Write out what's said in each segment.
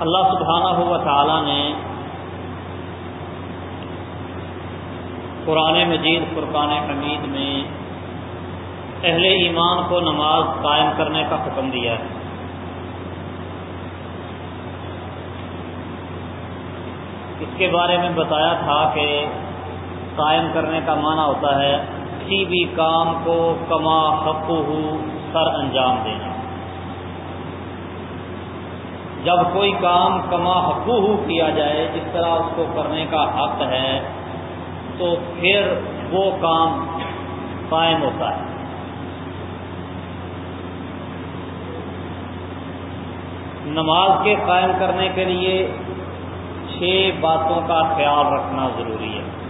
اللہ سبحانہ ہوا تعالی نے قرآن مجید، فرقان حمید میں اہل ایمان کو نماز قائم کرنے کا حکم دیا ہے۔ اس کے بارے میں بتایا تھا کہ قائم کرنے کا معنی ہوتا ہے، کسی بھی کام کو کما حق ہو سر انجام دینا۔ جب کوئی کام کما حقوق کیا جائے، جس طرح اس کو کرنے کا حق ہے، تو پھر وہ کام قائم ہوتا ہے۔ نماز کے قائم کرنے کے لیے چھ باتوں کا خیال رکھنا ضروری ہے۔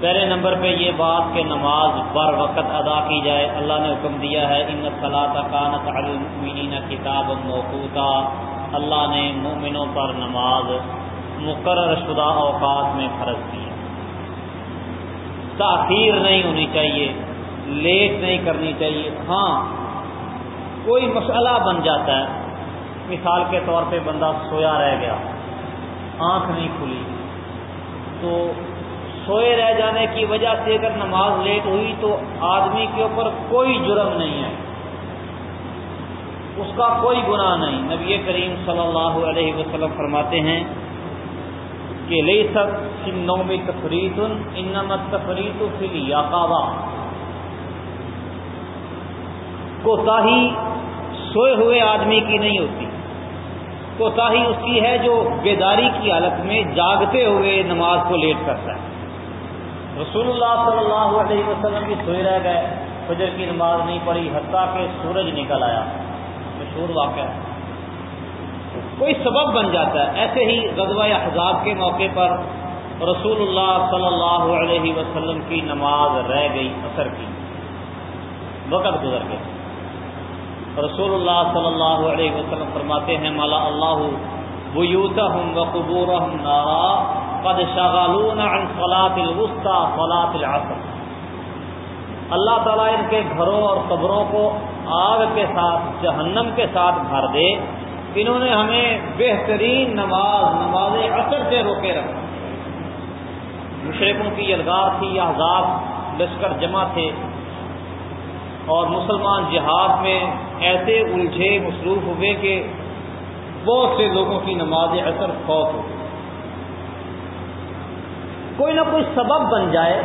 پہلے نمبر پہ یہ بات کہ نماز بر وقت ادا کی جائے، اللہ نے حکم دیا ہے ان صلاح کانت المین کتاب موقوتا۔ اللہ نے مومنوں پر نماز مقرر شدہ اوقات میں فرض کی۔ تاخیر نہیں ہونی چاہیے، لیٹ نہیں کرنی چاہیے۔ ہاں کوئی مسئلہ بن جاتا ہے۔ مثال کے طور پہ بندہ سویا رہ گیا، آنکھ نہیں کھلی، تو سوئے رہ جانے کی وجہ سے اگر نماز لیٹ ہوئی تو آدمی کے اوپر کوئی جرم نہیں ہے۔ اس کا کوئی گناہ نہیں۔ نبی کریم صلی اللہ علیہ وسلم فرماتے ہیں کہ لے سب میں تفریح انمت تفریح فل یاقابہ کوتاہی سوئے ہوئے آدمی کی نہیں ہوتی۔ کوتاہی اس کی ہے جو بیداری کی حالت میں جاگتے ہوئے نماز کو لیٹ کرتا ہے۔ رسول اللہ صلی اللہ علیہ وسلم بھی سوئے رہ گئے، فجر کی نماز نہیں پڑی حتیٰ کہ سورج نکل آیا۔ مشہور واقعہ کوئی سبب بن جاتا ہے، ایسے ہی غزوہ احزاب کے موقع پر رسول اللہ صلی اللہ علیہ وسلم کی نماز رہ گئی اثر کی۔ وقت گزر گئے رسول اللہ صلی اللہ علیہ وسلم فرماتے ہیں مالا اللہ بيوتهم وقبورهم نارا قد شغلون عن صلاة الوسطى صلاة العصر۔ اللہ تعالیٰ ان کے گھروں اور قبروں کو آگ کے ساتھ، جہنم کے ساتھ بھر دے۔ انہوں نے ہمیں بہترین نماز نماز اثر سے روکے رکھا۔ مشرقوں کی یلغار تھی، احزاب، لشکر جمع تھے۔ اور مسلمان جہاد میں ایسے الجھے مصروف ہوئے کہ بہت سے لوگوں کی نماز اثر فوت ہو کوئی نہ کوئی سبب بن جائے،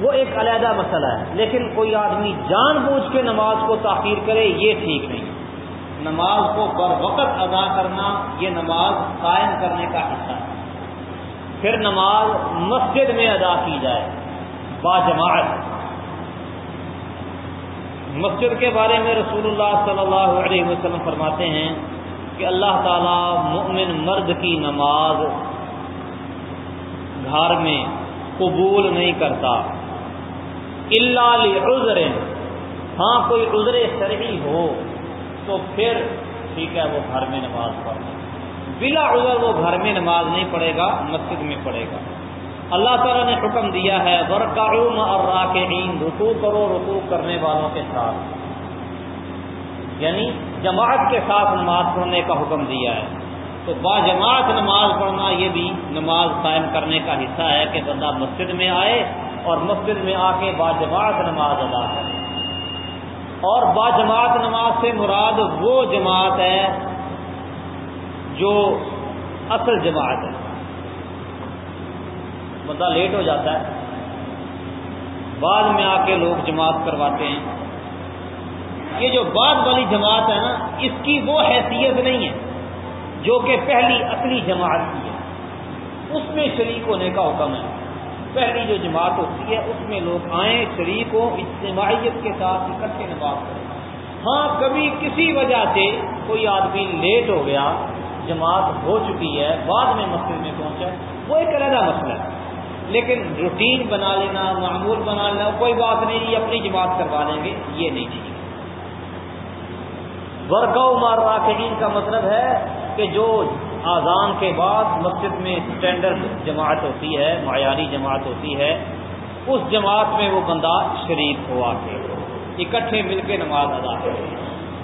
وہ ایک علیحدہ مسئلہ ہے۔ لیکن کوئی آدمی جان بوجھ کے نماز کو تاخیر کرے، یہ ٹھیک نہیں۔ نماز کو بر وقت ادا کرنا یہ نماز قائم کرنے کا حصہ ہے۔ پھر نماز مسجد میں ادا کی جائے، با جماعت۔ مسجد کے بارے میں رسول اللہ صلی اللہ علیہ وسلم فرماتے ہیں کہ اللہ تعالی مؤمن مرد کی نماز گھر میں قبول نہیں کرتا۔ اللہ عذر ہاں کوئی عذر شرعی ہو تو پھر ٹھیک ہے، وہ گھر میں نماز پڑھے بلا عذر وہ گھر میں نماز نہیں پڑھے گا، مسجد میں پڑھے گا۔ اللہ تعالیٰ نے حکم دیا ہے ورکعوم اور راکعین رکوع کرو، رکوع کرنے والوں کے ساتھ۔ یعنی جماعت کے ساتھ نماز پڑھنے کا حکم دیا ہے۔ تو با جماعت نماز پڑھنا یہ بھی نماز قائم کرنے کا حصہ ہے کہ بندہ مسجد میں آئے اور مسجد میں آ کے با جماعت نماز ادا کرے۔ اور با جماعت نماز سے مراد وہ جماعت ہے جو اصل جماعت ہے۔ بندہ لیٹ ہو جاتا ہے۔ بعد میں آ کے لوگ جماعت کرواتے ہیں۔ یہ جو بعد والی جماعت ہے نا، اس کی وہ حیثیت نہیں ہے۔ جو کہ پہلی اصلی جماعت کی ہے۔ اس میں شریک ہونے کا حکم ہے۔ پہلی جو جماعت ہوتی ہے، اس میں لوگ آئیں شریک ہو اجتماعیت کے ساتھ اکٹھے نماز کریں ہاں کبھی کسی وجہ سے کوئی آدمی لیٹ ہو گیا، جماعت ہو چکی ہے، بعد میں مسجد میں پہنچا، وہ ایک علیحدہ مسئلہ ہے۔ لیکن روٹین بنا لینا، معمول بنا لینا، کوئی بات نہیں، یہ اپنی جماعت کروا لیں گے، یہ نہیں چاہیے۔ ورگو مار راکین کا مطلب ہے کہ جو آزان کے بعد مسجد میں اسٹینڈرڈ جماعت ہوتی ہے، معیاری جماعت ہوتی ہے، اس جماعت میں وہ بندہ شریک ہوا کے اکٹھے مل کے نماز ادا کرے۔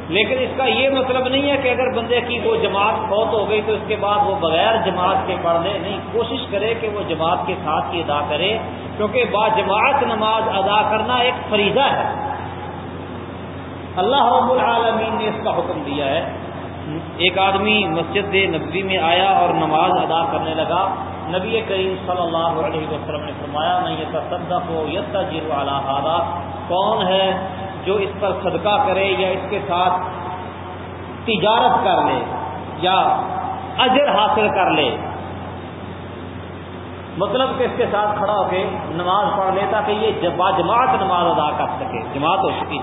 لیکن اس کا یہ مطلب نہیں ہے کہ اگر بندے کی وہ جماعت فوت ہو گئی تو اس کے بعد وہ بغیر جماعت کے پڑھ لے، نہیں، کوشش کرے کہ وہ جماعت کے ساتھ ہی ادا کرے، کیونکہ با جماعت نماز ادا کرنا ایک فریضہ ہے۔ اللہ رب العالمین نے اس کا حکم دیا ہے۔ ایک آدمی مسجد نبوی میں آیا اور نماز ادا کرنے لگا۔ نبی کریم صلی اللہ علیہ وسلم نے فرمایا میں یہ تصدق ہو یتا جیرو اعلیٰ کون ہے جو اس پر صدقہ کرے یا اس کے ساتھ تجارت کر لے یا اجر حاصل کر لے؟ مطلب کہ اس کے ساتھ کھڑا ہو کے نماز پڑھ لے تاکہ یہ باجماعت نماز ادا کر سکے۔ جماعت ہو چکی۔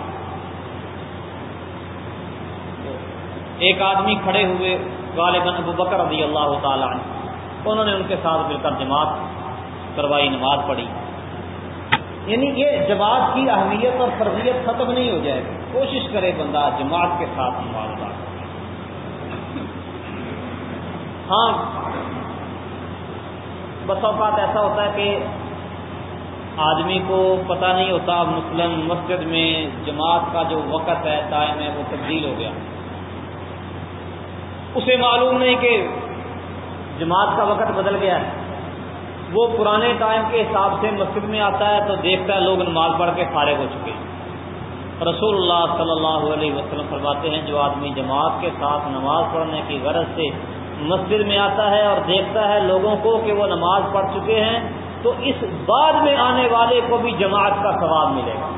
ایک آدمی کھڑے ہوئے غالباً ابو بکر رضی اللہ تعالیٰ انہوں نے ان کے ساتھ مل کر جماعت کروائی، نماز پڑھی۔ یعنی یہ جماعت کی اہمیت اور فرضیت ختم نہیں ہو جائے گی۔ کوشش کرے بندہ جماعت کے ساتھ نماز ادا ہاں بس اوقات ایسا ہوتا ہے کہ آدمی کو پتہ نہیں ہوتا مسلم مسجد میں جماعت کا جو وقت ہے، ٹائم ہے، وہ تبدیل ہو گیا۔ اسے معلوم نہیں کہ جماعت کا وقت بدل گیا ہے۔ وہ پرانے ٹائم کے حساب سے مسجد میں آتا ہے تو دیکھتا ہے لوگ نماز پڑھ کے فارغ ہو چکے ہیں۔ رسول اللہ صلی اللہ علیہ وسلم فرماتے ہیں، جو آدمی جماعت کے ساتھ نماز پڑھنے کی غرض سے مسجد میں آتا ہے اور دیکھتا ہے لوگوں کو کہ وہ نماز پڑھ چکے ہیں، تو اس بعد میں آنے والے کو بھی جماعت کا ثواب ملے گا۔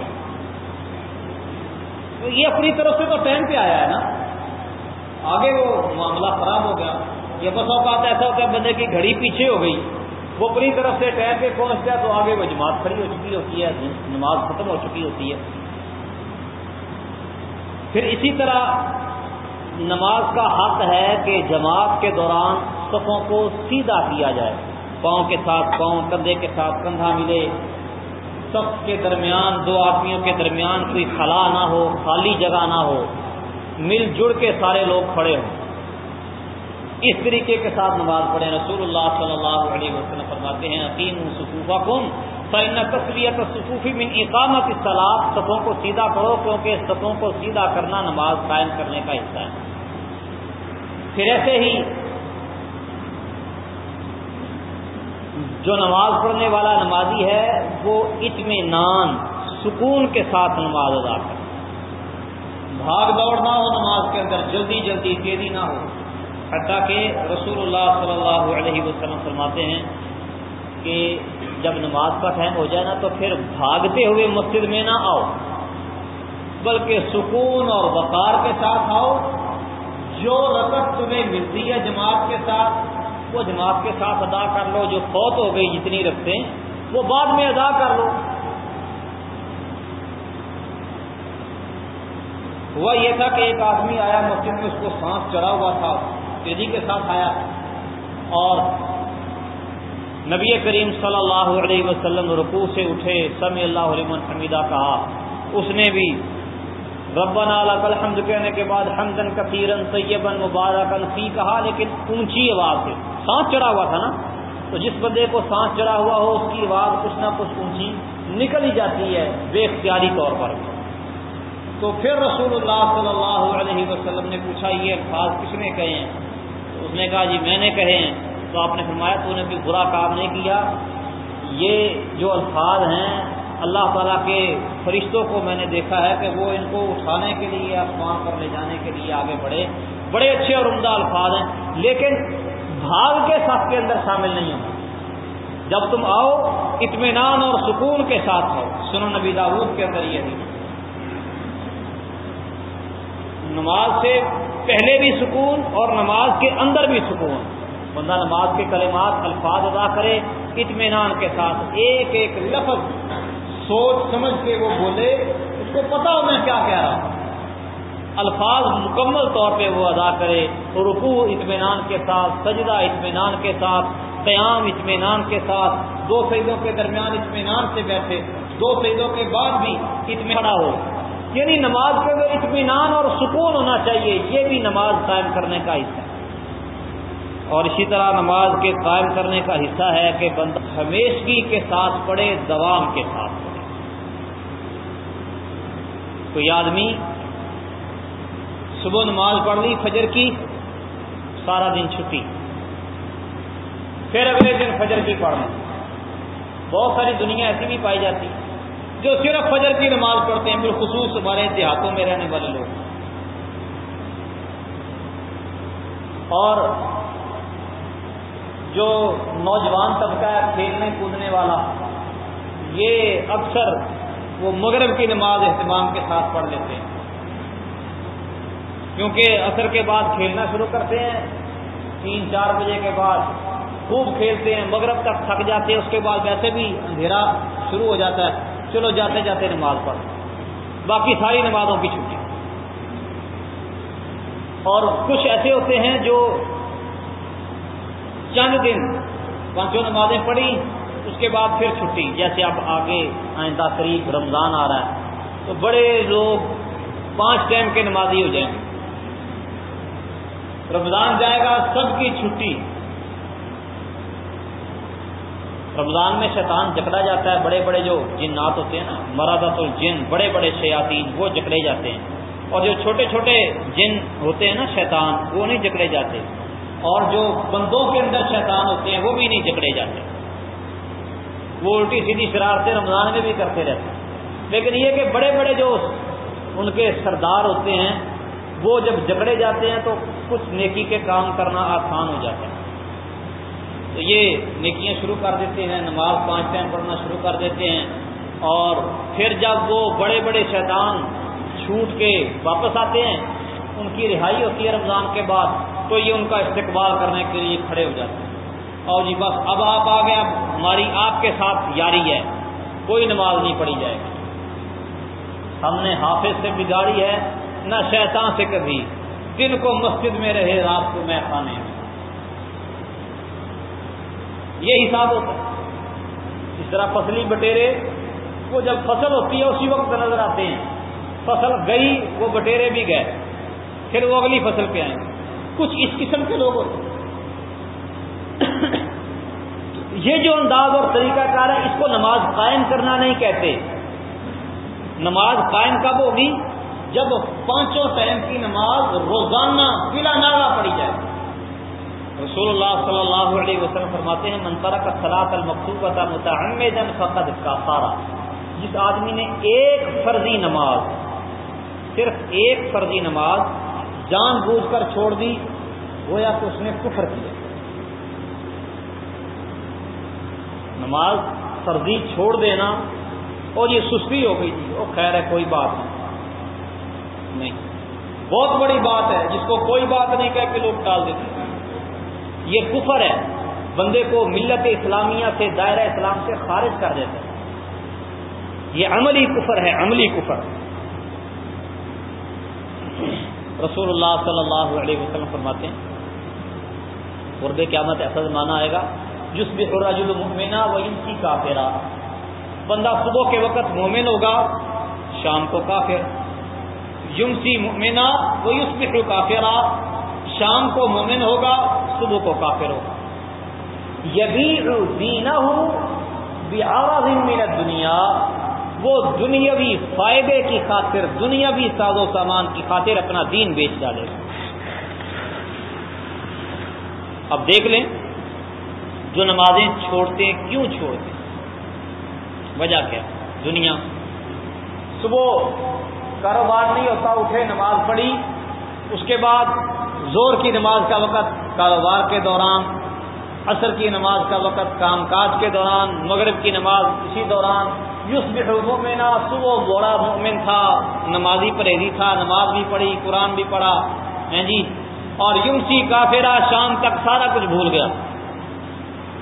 تو یہ اپنی طرف سے تو ٹائم پہ آیا ہے نا۔ آگے وہ معاملہ خراب ہو گیا۔ یہ بس اوقات ایسا ہوتا ہے بندے کی گھڑی پیچھے ہو گئی۔ وہ اپنی طرف سے ٹائم پہ پہنچ گیا تو آگے وہ جماعت کھڑی ہو چکی ہوتی ہے، نماز ختم ہو چکی ہوتی ہے۔ پھر اسی طرح نماز کا حق ہے کہ جماعت کے دوران صفوں کو سیدھا کیا جائے۔ پاؤں کے ساتھ پاؤں، کندھے کے ساتھ کندھا ملے۔ سب کے درمیان، دو آدمیوں کے درمیان کوئی خلا نہ ہو، خالی جگہ نہ ہو۔ مل جڑ کے سارے لوگ کھڑے ہوں۔ اس طریقے کے ساتھ نماز پڑھیں۔ رسول اللہ صلی اللہ علیہ وسلم فرماتے ہیں عقیم صفوفہ کم فن تصویت صفوفی من اقامت اصطلاح صفوں کو سیدھا کرو، کیونکہ صفوں کو سیدھا کرنا نماز قائم کرنے کا حصہ ہے۔ پھر ایسے ہی جو نماز پڑھنے والا نمازی ہے، وہ اطمینان، سکون کے ساتھ نماز ادا کرے۔ بھاگ دوڑ نہ ہو، نماز کے اندر جلدی جلدی تیزی نہ ہو۔ حتیٰ کہ رسول اللہ صلی اللہ علیہ وسلم فرماتے ہیں کہ جب نماز کا ٹائم ہو جائے نا تو پھر بھاگتے ہوئے مسجد میں نہ آؤ، بلکہ سکون اور وقار کے ساتھ آؤ۔ جو رقط تمہیں ملتی ہے جماعت کے ساتھ، وہ جماعت کے ساتھ ادا کر لو۔ جو فوت ہو گئی جتنی رکھتے ہیں، وہ بعد میں ادا کر لو۔ ہوا یہ تھا کہ ایک آدمی آیا مسجد میں، اس کو سانس چڑھا ہوا تھا، تیزی کے ساتھ آیا۔ اور نبی کریم صلی اللہ علیہ وسلم رکوع سے اٹھے سمی اللہ علیہ حمیدہ کہا۔ اس نے بھی ربنا لک الحمد کہنے کے بعد حمدن کثیرن طیبن مبارکن فی کہا، لیکن اونچی آواز سے۔ سانس چڑھا ہوا تھا نا؟ تو جس بندے کو سانس چڑھا ہوا ہو، اس کی آواز کچھ نہ کچھ اونچی نکل ہی جاتی ہے، بے اختیاری طور پر۔ تو پھر رسول اللہ صلی اللہ علیہ وسلم نے پوچھا، یہ الفاظ کس نے کہے ہیں؟ اس نے کہا جی میں نے کہے ہیں۔ تو آپ نے فرمایا، تو نے کوئی برا کام نہیں کیا۔ یہ جو الفاظ ہیں، اللہ تعالیٰ کے فرشتوں کو میں نے دیکھا ہے کہ وہ ان کو اٹھانے کے لیے آسمان پر لے جانے کے لیے آگے بڑھے۔ بڑے اچھے اور عمدہ الفاظ ہیں، لیکن بھاگ کے ساتھ کے اندر شامل نہیں ہونا۔ جب تم آؤ، اطمینان اور سکون کے ساتھ آؤ۔ سنو نبی داود کے اندر یہ نماز سے پہلے بھی سکون اور نماز کے اندر بھی سکون۔ بندہ نماز کے کلمات الفاظ ادا کرے، اطمینان کے ساتھ ایک ایک لفظ سوچ سمجھ کے وہ بولے، اس کو پتا ہو میں کیا کہہ رہا ہوں۔ الفاظ مکمل طور پہ وہ ادا کرے، رکوع اطمینان کے ساتھ، سجدہ اطمینان کے ساتھ، قیام اطمینان کے ساتھ، دو سیدوں کے درمیان اطمینان سے بیٹھے، دو سیدوں کے بعد بھی اطمینان ہو۔ یعنی نماز کے اندر اطمینان اور سکون ہونا چاہیے، یہ بھی نماز قائم کرنے کا حصہ ہے۔ اور اسی طرح نماز کے قائم کرنے کا حصہ ہے کہ بندہ ہمیشگی کے ساتھ پڑھے، دوام کے ساتھ پڑھے۔ کوئی آدمی صبح نماز پڑھ لی، فجر کی، سارا دن چھٹی۔ پھر اگلے دن فجر کی پڑھ لی بہت ساری دنیا ایسی بھی پائی جاتی۔ ہے جو صرف فجر کی نماز پڑھتے ہیں بالخصوص ہمارے دیہاتوں میں رہنے والے لوگ۔ اور جو نوجوان طبقہ ہے، کھیلنے، کودنے والا، یہ اکثر وہ مغرب کی نماز اہتمام کے ساتھ پڑھ لیتے ہیں۔ کیونکہ اثر کے بعد کھیلنا شروع کرتے ہیں، تین، چار بجے کے بعد خوب کھیلتے ہیں، مغرب تک تھک جاتے ہیں، اس کے بعد ویسے بھی اندھیرا شروع ہو جاتا ہے۔ چلو جاتے جاتے نماز پڑھ باقی ساری نمازوں کی چھٹی۔ اور کچھ ایسے ہوتے ہیں جو چند دن پانچوں نمازیں پڑھی، اس کے بعد پھر چھٹی۔ جیسے اب آگے آئندہ قریب رمضان آ رہا ہے، تو بڑے لوگ پانچ ٹائم کے نمازی ہو جائیں۔ گے رمضان جائے گا، سب کی چھٹی۔ رمضان میں شیطان جکڑا جاتا ہے، بڑے بڑے جو جنات ہوتے ہیں نا مرادت الجن، بڑے بڑے شیاطین، وہ جکڑے جاتے ہیں۔ اور جو چھوٹے چھوٹے جن ہوتے ہیں نا شیطان، وہ نہیں جکڑے جاتے۔ اور جو بندوں کے اندر شیطان ہوتے ہیں، وہ بھی نہیں جکڑے جاتے۔ وہ الٹی سیدھی شرارتیں رمضان میں بھی کرتے رہتے ہیں۔ لیکن یہ کہ بڑے بڑے جو ان کے سردار ہوتے ہیں، وہ جب جکڑے جاتے ہیں تو کچھ نیکی کے کام کرنا آسان ہو جاتا ہے۔ تو یہ نیکیاں شروع کر دیتے ہیں، نماز پانچ ٹائم پڑھنا شروع کر دیتے ہیں۔ اور پھر جب وہ بڑے بڑے شیطان چھوٹ کے واپس آتے ہیں، ان کی رہائی ہوتی ہے رمضان کے بعد، تو یہ ان کا استقبال کرنے کے لیے کھڑے ہو جاتے ہیں۔ اور جی بس، اب آپ آ گئے ہماری آپ کے ساتھ یاری ہے، کوئی نماز نہیں پڑھی جائے گی۔ ہم نے حافظ سے بگاڑی ہے، نہ شیطان سے کبھی۔ دن کو مسجد میں رہے، رات کو میں کھانے میں۔ یہ حساب ہوتا ہے۔ اس طرح فصلی بٹیرے، وہ جب فصل ہوتی ہے، اسی وقت نظر آتے ہیں۔ فصل گئی، وہ بٹیرے بھی گئے۔ پھر وہ اگلی فصل پہ آئیں۔ کچھ اس قسم کے لوگ ہوتے ہیں۔ یہ جو انداز اور طریقہ کار ہے، اس کو نماز قائم کرنا نہیں کہتے۔ نماز قائم کب ہوگی؟ جب پانچوں ٹائم کی نماز روزانہ بلا ناگا پڑی جائے۔ رسول اللہ صلی اللہ علیہ وسلم فرماتے ہیں منترا کا سلاط المقصوب متعمدن فقد کا سارا جس آدمی نے ایک فرضی نماز، صرف ایک فرضی نماز جان بوجھ کر چھوڑ دی، گویا کہ اس نے کفر کیا۔ نماز فرضی چھوڑ دینا، اور یہ سستی ہو گئی تھی وہ خیر ہے، کوئی بات نہیں۔ بہت بڑی بات ہے، جس کو کوئی بات نہیں کہہ کے لوگ ٹال دیتے یہ کفر ہے۔ بندے کو ملت اسلامیہ سے دائرہ اسلام سے خارج کر دیتا ہے یہ عملی کفر ہے، عملی کفر۔ رسول اللہ صلی اللہ علیہ وسلم فرماتے ہیں، قرب قیامت ایسا زمانہ آئے گا جس بھی الرجل مؤمنہ و ان کی کافرا۔ بندہ صبح کے وقت مومن ہوگا، شام کو کافر۔ یمسی مؤمنہ و یوس بھی کافرا۔ شام کو مومن ہوگا صبح کو کافر ہوگا یبی دینا ہوں من دنیا وہ دنیاوی فائدے کی خاطر، دنیاوی ساز و سامان کی خاطر اپنا دین بیچ ڈالے۔ گا اب دیکھ لیں، جو نمازیں چھوڑتے ہیں، کیوں چھوڑتے ہیں؟ وجہ کیا؟ دنیا۔ صبح کاروبار نہیں ہوتا، اٹھے، نماز پڑھی، اس کے بعد زور کی نماز کا وقت، کاروبار کے دوران، عصر کی نماز کا وقت، کام کاج کے دوران، مغرب کی نماز اسی دوران یوس بحمین صبح بوڑا مومن تھا، نمازی پرہیزی تھا، نماز بھی پڑھی، قرآن بھی پڑھا، ہیں جی؟ اور یوسی کافرا شام تک سارا کچھ بھول گیا۔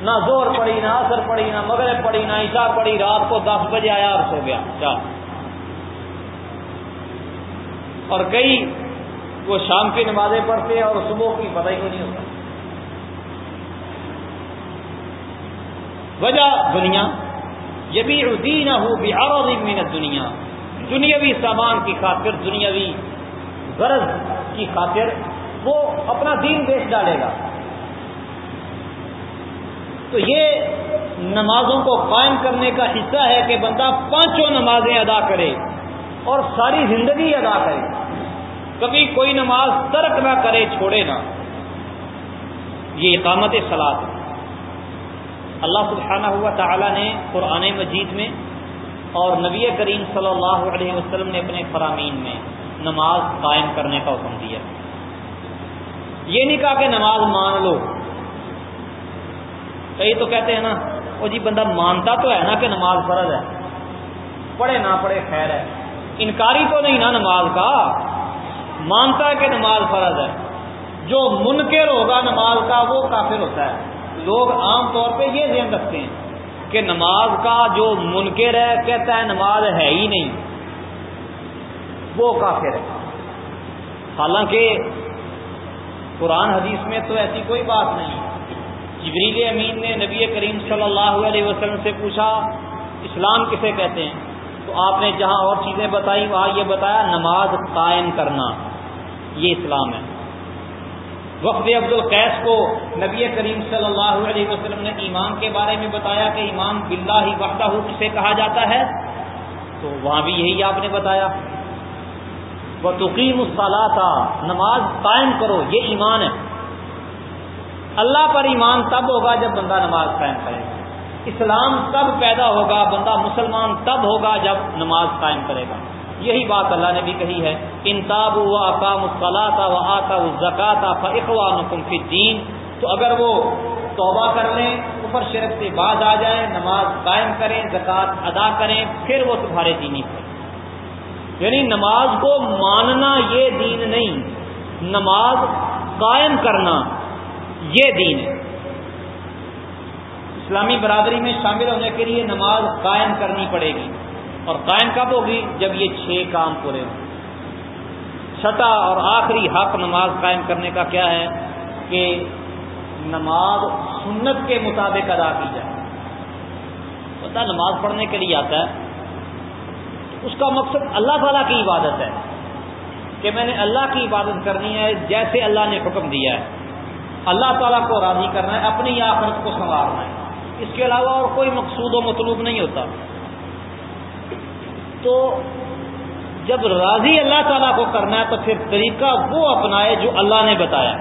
نہ زور پڑی نہ اثر پڑی نہ مغرب پڑی نہ عشاء پڑی رات کو دس بجے آیا اور سو گیا۔ چل۔ اور کئی وہ شام کی نمازیں پڑھتے اور صبح کی پتہ ہی کو نہیں ہوتا؟ وجہ دنیا یہ بھی ردین ہو بہار منت دنیا دنیاوی سامان کی خاطر، دنیاوی غرض کی خاطر وہ اپنا دین بیچ ڈالے گا۔ تو یہ نمازوں کو قائم کرنے کا حصہ ہے کہ بندہ پانچوں نمازیں ادا کرے اور ساری زندگی ادا کرے۔ کبھی کوئی نماز ترک نہ کرے، چھوڑے نہ۔ یہ اقامت سلاد اللہ سبحانہ ہوا تعالیٰ نے قرآن مجید میں اور نبی کریم صلی اللہ علیہ وسلم نے اپنے فرامین میں نماز قائم کرنے کا حکم دیا۔ یہ نہیں کہا کہ نماز مان لو۔ کئی تو کہتے ہیں نا، وہ جی بندہ مانتا تو ہے نا کہ نماز فرض ہے۔ پڑھے نہ پڑھے خیر ہے۔ انکاری تو نہیں نا نماز کا۔ مانتا ہے کہ نماز فرض ہے۔ جو منکر ہوگا نماز کا، وہ کافر ہوتا ہے۔ لوگ عام طور پہ یہ ذہن رکھتے ہیں کہ نماز کا جو منکر ہے، کہتا ہے نماز ہے ہی نہیں۔ وہ کافر ہے۔ حالانکہ قرآن حدیث میں تو ایسی کوئی بات نہیں۔ جبریل امین نے نبی کریم صلی اللہ علیہ وسلم سے پوچھا، اسلام کسے کہتے ہیں؟ تو آپ نے جہاں اور چیزیں بتائی، وہاں یہ بتایا، نماز قائم کرنا۔ یہ اسلام ہے۔ وقت عبد القیس کو نبی کریم صلی اللہ علیہ وسلم نے ایمان کے بارے میں بتایا کہ ایمان بلّہ ہی وقتہ ہو کسے کہا جاتا ہے، تو وہاں بھی یہی آپ نے بتایا۔ وہ تقیم الصلاح نماز قائم کرو، یہ ایمان ہے۔ اللہ پر ایمان تب ہوگا جب بندہ نماز قائم کرے۔ گا اسلام تب پیدا ہوگا، بندہ مسلمان تب ہوگا جب نماز قائم کرے گا۔ یہی بات اللہ نے بھی کہی ہے انتاب و اقام الصلاح و آتا زکات فقوان فی دین تو اگر وہ توبہ کر لیں اوپر شرک سے باز آ جائیں، نماز قائم کریں زکوٰۃ ادا کریں، پھر وہ تمہارے دینی پر یعنی نماز کو ماننا یہ دین نہیں، نماز قائم کرنا یہ دین ہے۔ اسلامی برادری میں شامل ہونے کے لیے نماز قائم کرنی پڑے گی۔ اور قائم کب ہوگی؟ جب یہ چھ کام پورے ہوں۔ چھٹا اور آخری حق نماز قائم کرنے کا کیا ہے؟ کہ نماز سنت کے مطابق ادا کی جائے۔ بندہ نماز پڑھنے کے لیے آتا ہے۔ اس کا مقصد اللہ تعالیٰ کی عبادت ہے۔ کہ میں نے اللہ کی عبادت کرنی ہے، جیسے اللہ نے حکم دیا ہے۔ اللہ تعالیٰ کو راضی کرنا ہے، اپنی آخرت کو سنوارنا ہے۔ اس کے علاوہ اور کوئی مقصود و مطلوب نہیں ہوتا۔ تو جب راضی اللہ تعالیٰ کو کرنا ہے تو پھر طریقہ وہ اپنائے جو اللہ نے بتایا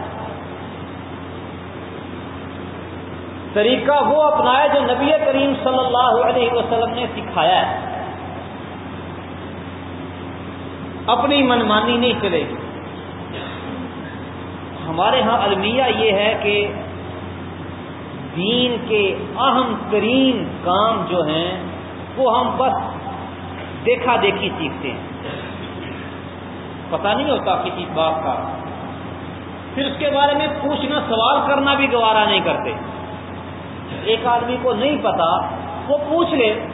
طریقہ وہ اپنائے جو نبی کریم صلی اللہ علیہ وسلم نے سکھایا ہے۔ اپنی منمانی نہیں چلے۔ گی ہمارے ہاں المیہ یہ ہے کہ دین کے اہم ترین کام جو ہیں وہ ہم بس دیکھا دیکھی سیکھتے ہیں پتہ نہیں ہوتا کسی بات کا۔ پھر اس کے بارے میں پوچھنا، سوال کرنا بھی گوارا نہیں کرتے۔ ایک آدمی کو نہیں پتا، وہ پوچھ لے۔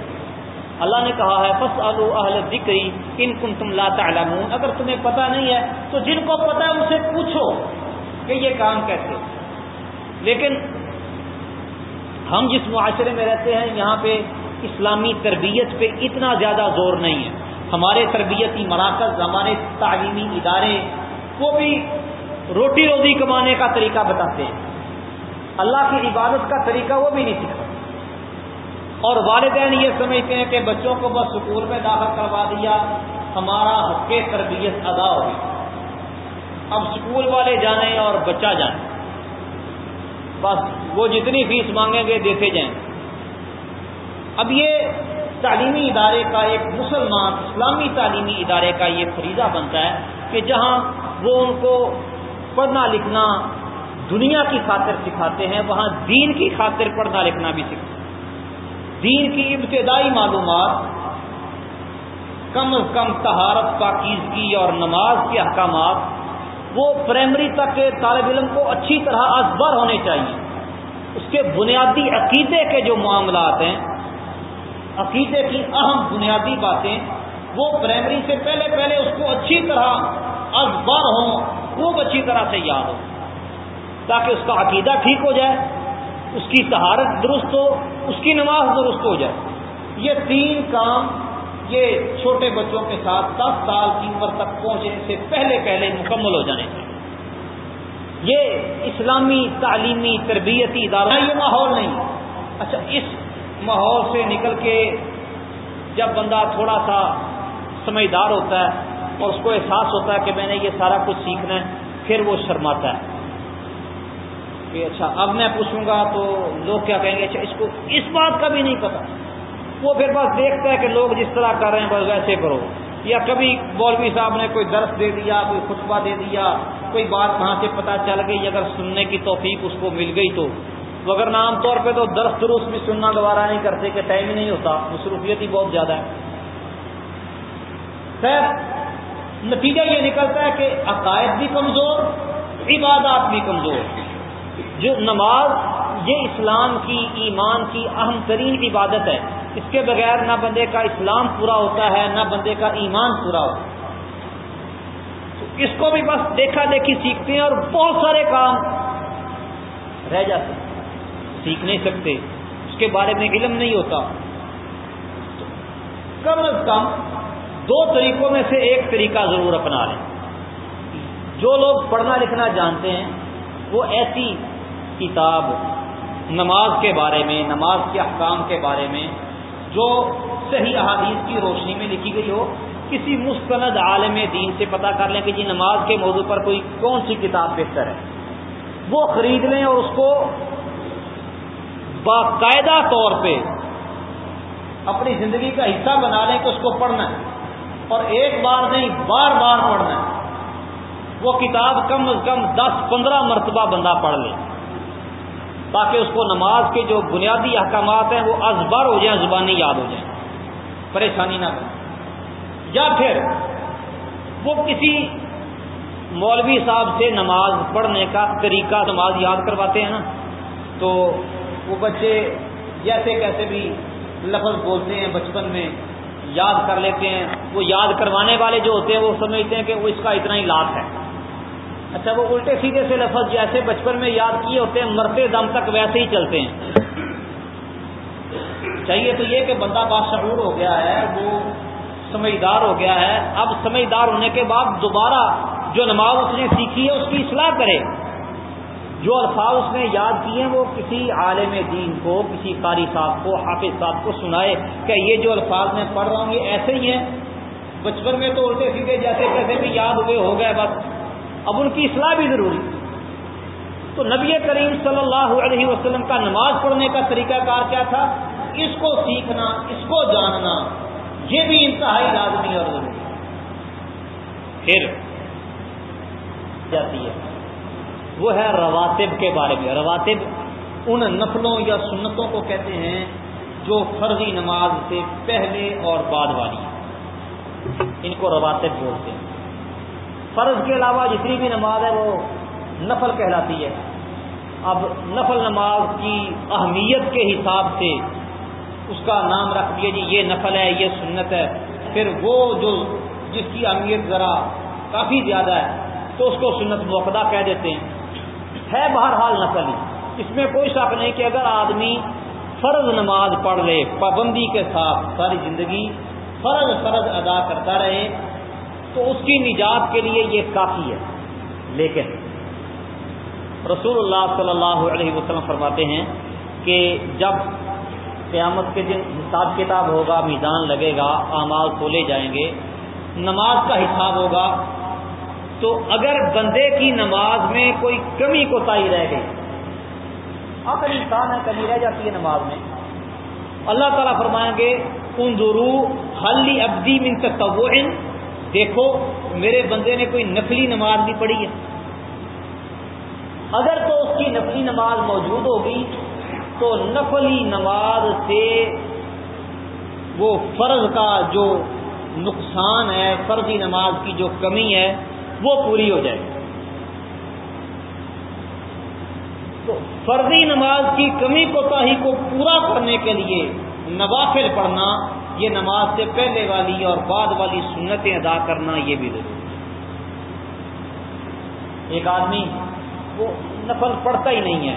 اللہ نے کہا ہے بس آلو اہل ذکری ان کن تم لاتا اگر تمہیں پتا نہیں ہے، تو جن کو پتا ہے، اسے پوچھو کہ یہ کام کیسے۔ لیکن ہم جس معاشرے میں رہتے ہیں، یہاں پہ اسلامی تربیت پہ اتنا زیادہ زور نہیں ہے۔ ہمارے تربیتی مراکز، ہمارے تعلیمی ادارے، وہ بھی روٹی روزی کمانے کا طریقہ بتاتے ہیں۔ اللہ کی عبادت کا طریقہ وہ بھی نہیں سکھاتے۔ اور والدین یہ سمجھتے ہیں کہ بچوں کو بس سکول میں داخل کروا دیا، ہمارا حق تربیت ادا ہوگی اب اسکول والے جانے اور بچہ جانے۔ بس وہ جتنی فیس مانگیں گے دیتے جائیں۔ اب یہ تعلیمی ادارے کا ایک مسلمان اسلامی تعلیمی ادارے کا یہ فریضہ بنتا ہے کہ جہاں وہ ان کو پڑھنا لکھنا دنیا کی خاطر سکھاتے ہیں، وہاں دین کی خاطر پڑھنا لکھنا بھی سکھاتے دین کی ابتدائی معلومات کم از کم تہارت پاکیزگی اور نماز کے احکامات وہ پرائمری تک کے طالب علم کو اچھی طرح ازبر ہونے چاہیے۔ اس کے بنیادی عقیدے کے جو معاملات ہیں عقیدے کی اہم بنیادی باتیں، وہ پرائمری سے پہلے پہلے اس کو اچھی طرح ازبر ہوں، خوب اچھی طرح سے یاد ہو تاکہ اس کا عقیدہ ٹھیک ہو جائے، اس کی تہارت درست ہو، اس کی نماز درست ہو جائے۔ یہ تین کام یہ چھوٹے بچوں کے ساتھ دس سال کی عمر تک پہنچنے سے پہلے پہلے مکمل ہو جانے چاہیے۔ یہ اسلامی تعلیمی تربیتی ادارہ یہ ماحول نہیں۔ اچھا اس ماحول سے نکل کے جب بندہ تھوڑا سا سمجھدار ہوتا ہے اور اس کو احساس ہوتا ہے کہ میں نے یہ سارا کچھ سیکھنا ہے، پھر وہ شرماتا ہے۔ کہ اچھا اب میں پوچھوں گا تو لوگ کیا کہیں گے؟ اچھا اس کو اس بات کا بھی نہیں پتا۔ وہ پھر بس دیکھتا ہے کہ لوگ جس طرح کر رہے ہیں، بس ویسے کرو۔ یا کبھی مولوی صاحب نے کوئی درس دے دیا، کوئی خطبہ دے دیا، کوئی بات کہاں سے پتہ چل گئی، اگر سننے کی توفیق اس کو مل گئی تو۔ اگر عام طور پہ تو درس درست بھی سننا دوبارہ نہیں کرتے کہ ٹائم ہی نہیں ہوتا، مصروفیت ہی بہت زیادہ ہے۔ خیر، نتیجہ یہ نکلتا ہے کہ عقائد بھی کمزور، عبادات بھی کمزور۔ جو نماز، یہ اسلام کی ایمان کی اہم ترین عبادت ہے۔ اس کے بغیر نہ بندے کا اسلام پورا ہوتا ہے، نہ بندے کا ایمان پورا ہوتا ہے۔ تو اس کو بھی بس دیکھا دیکھی سیکھتے ہیں اور بہت سارے کام رہ جاتے ہیں۔ سیکھ نہیں سکتے، اس کے بارے میں علم نہیں ہوتا۔ کم از کم دو طریقوں میں سے ایک طریقہ ضرور اپنا لیں۔ جو لوگ پڑھنا لکھنا جانتے ہیں، وہ ایسی کتاب نماز کے بارے میں، نماز کے احکام کے بارے میں، جو صحیح احادیث کی روشنی میں لکھی گئی ہو، کسی مستند عالم دین سے پتا کر لیں کہ جی نماز کے موضوع پر کوئی کون سی کتاب بہتر ہے۔ وہ خرید لیں اور اس کو باقاعدہ طور پہ اپنی زندگی کا حصہ بنا لیں کہ اس کو پڑھنا ہے۔ اور ایک بار نہیں، بار بار پڑھنا ہے۔ وہ کتاب کم از کم دس، پندرہ مرتبہ بندہ پڑھ لے۔ تاکہ اس کو نماز کے جو بنیادی احکامات ہیں وہ ازبر ہو جائیں، زبانی یاد ہو جائیں۔ پریشانی نہ بنے یا پھر وہ کسی مولوی صاحب سے نماز پڑھنے کا طریقہ نماز یاد کرواتے ہیں نا، تو وہ بچے جیسے کیسے بھی لفظ بولتے ہیں بچپن میں، یاد کر لیتے ہیں۔ وہ یاد کروانے والے جو ہوتے ہیں، وہ سمجھتے ہیں کہ وہ اس کا اتنا ہی لاکھ ہے۔ اچھا وہ الٹے سیدھے سے لفظ جیسے بچپن میں یاد کیے ہوتے ہیں، مرتے دم تک ویسے ہی چلتے ہیں۔ چاہیے تو یہ کہ بندہ باشعور ہو گیا ہے، وہ سمجھدار ہو گیا ہے۔ اب سمجھدار ہونے کے بعد دوبارہ جو نماز اس نے سیکھی ہے، اس کی اصلاح کرے۔ جو الفاظ اس نے یاد کیے ہیں وہ کسی عالم دین کو، کسی قاری صاحب کو، حافظ صاحب کو سنائے کہ یہ جو الفاظ میں پڑھ رہا ہوں یہ ایسے ہی ہیں۔ بچپن میں تو الٹے سیدھے جیسے کیسے بھی یاد ہوئے، ہو گئے بس۔ اب ان کی اصلاح بھی ضروری۔ تو نبی کریم صلی اللہ علیہ وسلم کا نماز پڑھنے کا طریقہ کار کیا تھا؟ اس کو سیکھنا، اس کو جاننا، یہ بھی انتہائی لازمی اور ضروری۔ پھر جاتی ہے۔ وہ ہے رواتب کے بارے میں۔ رواتب ان نفلوں یا سنتوں کو کہتے ہیں جو فرضی نماز سے پہلے اور بعد والی ان کو رواتب بولتے ہیں۔ فرض کے علاوہ جتنی بھی نماز ہے وہ نفل کہلاتی ہے۔ اب نفل نماز کی اہمیت کے حساب سے اس کا نام رکھ دیا جی یہ نفل ہے، یہ سنت ہے۔ پھر وہ جو جس کی اہمیت ذرا کافی زیادہ ہے تو اس کو سنت موقع کہہ دیتے ہیں۔ ہے بہرحال نفل اس میں کوئی شک نہیں کہ اگر آدمی فرض نماز پڑھ لے، پابندی کے ساتھ ساری زندگی فرض فرض ادا کرتا رہے، تو اس کی نجات کے لیے یہ کافی ہے۔ لیکن رسول اللہ صلی اللہ علیہ وسلم فرماتے ہیں کہ جب قیامت کے دن حساب کتاب ہوگا میدان لگے گا، اعمال کھولے جائیں گے، نماز کا حساب ہوگا تو اگر بندے کی نماز میں کوئی کمی کوتاہی رہ گئی۔ آپ انسان ہے کمی رہ جاتی ہے نماز میں۔ اللہ تعالیٰ فرمائیں گے ان ضرو حلی ابدی من تک دیکھو میرے بندے نے کوئی نفلی نماز بھی پڑھی ہے۔ اگر تو اس کی نفلی نماز موجود ہوگی تو نفلی نماز سے وہ فرض کا جو نقصان ہے فرضی نماز کی جو کمی ہے وہ پوری ہو جائے گی تو فرضی نماز کی کمی کوتاہی کو پورا کرنے کے لیے نوافل پڑھنا یہ نماز سے پہلے والی اور بعد والی سنتیں ادا کرنا یہ بھی ضروری ہے۔ ایک آدمی وہ نفل پڑھتا ہی نہیں ہے،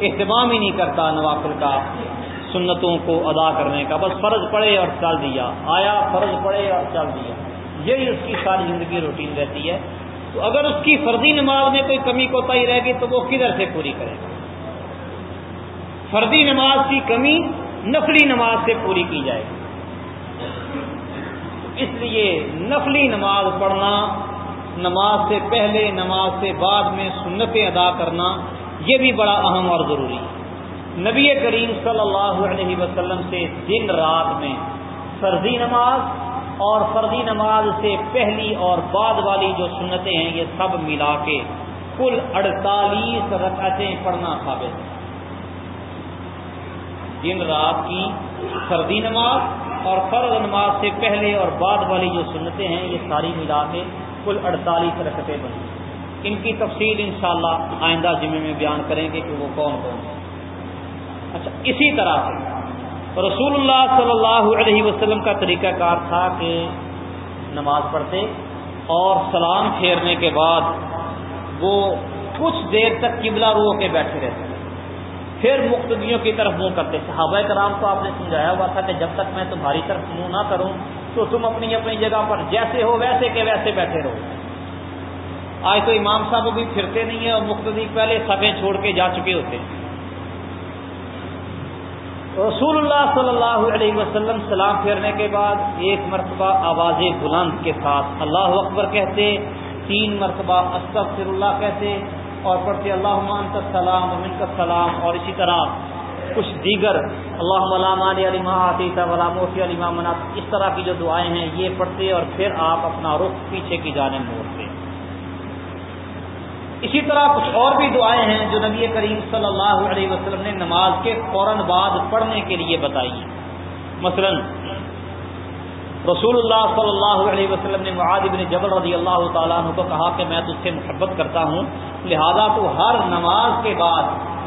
اہتمام ہی نہیں کرتا نوافل کا، سنتوں کو ادا کرنے کا، بس فرض پڑے اور چل دیا۔ آیا، فرض پڑے اور چل دیا۔ یہی اس کی ساری زندگی روٹین رہتی ہے۔ تو اگر اس کی فرضی نماز میں کوئی کمی کوتا رہے گی تو وہ کدھر سے پوری کرے؟ گا فرضی نماز کی کمی نفلی نماز سے پوری کی جائے گی۔ اس لیے نفلی نماز پڑھنا، نماز سے پہلے، نماز سے بعد میں سنتیں ادا کرنا، یہ بھی بڑا اہم اور ضروری ہے۔ نبی کریم صلی اللہ علیہ وسلم سے دن رات میں فرضی نماز اور فرضی نماز سے پہلی اور بعد والی جو سنتیں ہیں، یہ سب ملا کے کل اڑتالیس رکعتیں پڑھنا ثابت ہے۔ دن رات کی فردی نماز اور فرض نماز سے پہلے اور بعد والی جو سنتیں ہیں، یہ ساری ملا کے کل اڑتالیس رکھتے بنی ان کی تفصیل انشاءاللہ آئندہ ذمے میں بیان کریں گے کہ وہ کون کون ہیں۔ اچھا اسی طرح سے رسول اللہ صلی اللہ علیہ وسلم کا طریقہ کار تھا کہ نماز پڑھتے اور سلام پھیرنے کے بعد وہ کچھ دیر تک قبلہ رو کے بیٹھے رہتے پھر مقتدیوں کی طرف منہ کرتے۔ صحابہ کرام کو آپ نے سمجھایا ہوا تھا کہ جب تک میں تمہاری طرف منہ نہ کروں تو تم اپنی اپنی جگہ پر جیسے ہو ویسے کے ویسے بیٹھے رہو۔ آج تو امام صاحب بھی پھرتے نہیں ہیں اور مقتدی پہلے سبیں چھوڑ کے جا چکے ہوتے ہیں۔ رسول اللہ صلی اللہ علیہ وسلم سلام پھیرنے کے بعد ایک مرتبہ آواز بلند کے ساتھ اللہ اکبر کہتے، تین مرتبہ استغفر اللہ کہتے اور پڑھتے اللہ مان کا سلام امن کا سلام اور اسی طرح کچھ دیگر اللہ علامہ علیما عطیطہ علاموفی علیما منا اس طرح کی جو دعائیں ہیں یہ پڑھتے اور پھر آپ اپنا رخ پیچھے کی جانب موڑتے۔ اسی طرح کچھ اور بھی دعائیں ہیں جو نبی کریم صلی اللہ علیہ وسلم نے نماز کے فوراً بعد پڑھنے کے لیے بتائی مثلاً، رسول اللہ صلی اللہ علیہ وسلم نے معاذ بن جبل رضی اللہ تعالیٰ عنہ کو کہا کہ میں تجھ سے محبت کرتا ہوں، لہذا تو ہر نماز کے بعد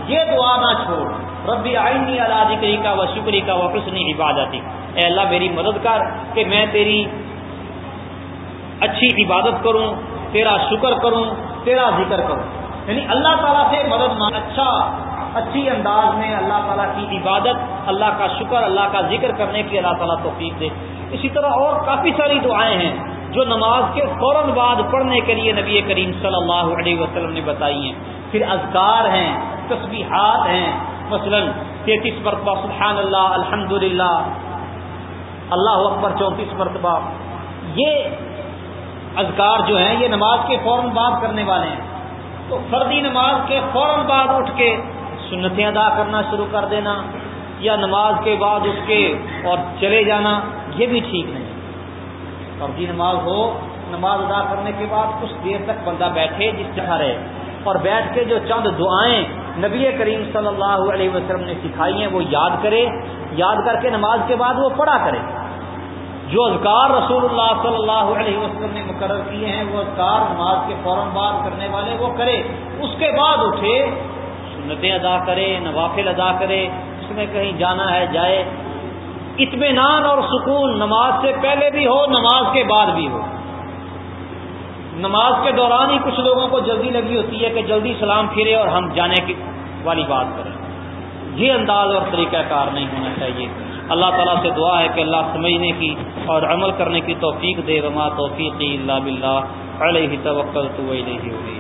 یہ دعا نہ چھوڑ۔ ربی آئینی اللہ ذکری کا و شکری کا و حسنی عبادتی۔ اے اللہ، میری مدد کر کہ میں تیری اچھی عبادت کروں، تیرا شکر کروں تیرا ذکر کروں یعنی اللہ تعالیٰ سے مدد مان اچھا اچھی انداز میں اللہ تعالیٰ کی عبادت، اللہ کا شکر، اللہ کا ذکر کرنے کی اللہ تعالیٰ توفیق دے۔ اسی طرح اور کافی ساری دعائیں ہیں جو نماز کے فوراً بعد پڑھنے کے لیے نبی کریم صلی اللہ علیہ وسلم نے بتائی ہیں۔ پھر اذکار ہیں، تسبیحات ہیں۔ مثلا تینتیس مرتبہ سبحان اللہ الحمد للہ اللہ اکبر، چونتیس مرتبہ۔ یہ اذکار جو ہیں، یہ نماز کے فوراً بعد کرنے والے ہیں۔ تو فردی نماز کے فوراً بعد اٹھ کے سنتیں ادا کرنا شروع کر دینا، یا نماز کے بعد اس کے اور چلے جانا، یہ بھی ٹھیک نہیں۔ فرضی نماز ہو، نماز ادا کرنے کے بعد کچھ دیر تک بندہ بیٹھے، جس جگہ رہے۔ اور بیٹھ کے جو چند دعائیں نبی کریم صلی اللہ علیہ وسلم نے سکھائی ہیں، وہ یاد کرے۔ یاد کر کے نماز کے بعد وہ پڑھا کرے۔ جو اذکار رسول اللہ صلی اللہ علیہ وسلم نے مقرر کیے ہیں، وہ اذکار نماز کے فوراً بعد کرنے والے وہ کرے، اس کے بعد اٹھے، سنتیں ادا کرے، نوافل ادا کرے، اس میں کہیں جانا ہے، جائے۔ اطمینان اور سکون نماز سے پہلے بھی ہو، نماز کے بعد بھی ہو۔ نماز کے دوران ہی کچھ لوگوں کو جلدی لگی ہوتی ہے کہ جلدی سلام پھرے اور ہم جانے کی والی بات کریں۔ یہ انداز اور طریقہ کار نہیں ہونا چاہیے۔ اللہ تعالیٰ سے دعا ہے کہ اللہ سمجھنے کی اور عمل کرنے کی توفیق دے رما توفیقی اللہ بلّہ علیہ توکل تو ہوگی